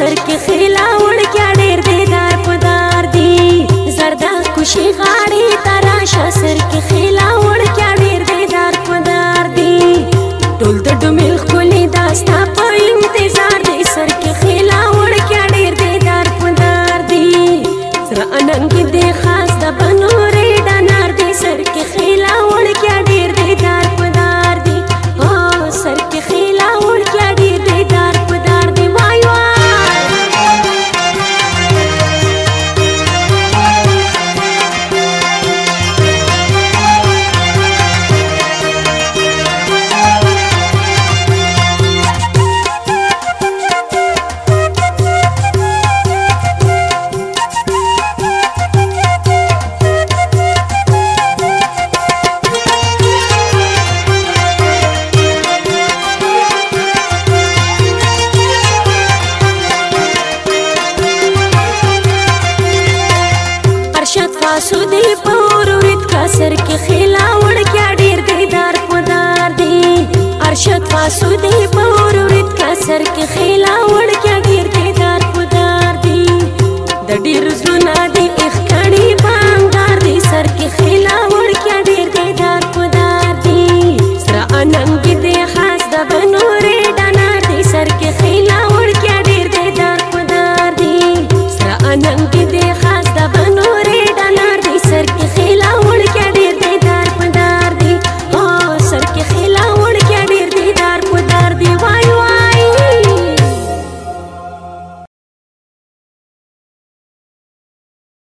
سر کې خیلا وړ کیا ډېر دی دا پدار دی زردا خوشي غاړي تراشا سر کې خیلا وړ کیا ډېر دی دا پدار دی ټول د ډمل خولي داستا پایم سودی پور ویت کسر کې خلا وړکیا ډیر دیدار پدار دی ارشد فاسودی پور ویت کسر کې خلا وړکیا ډیر دیدار پدار دی د ډیر زونه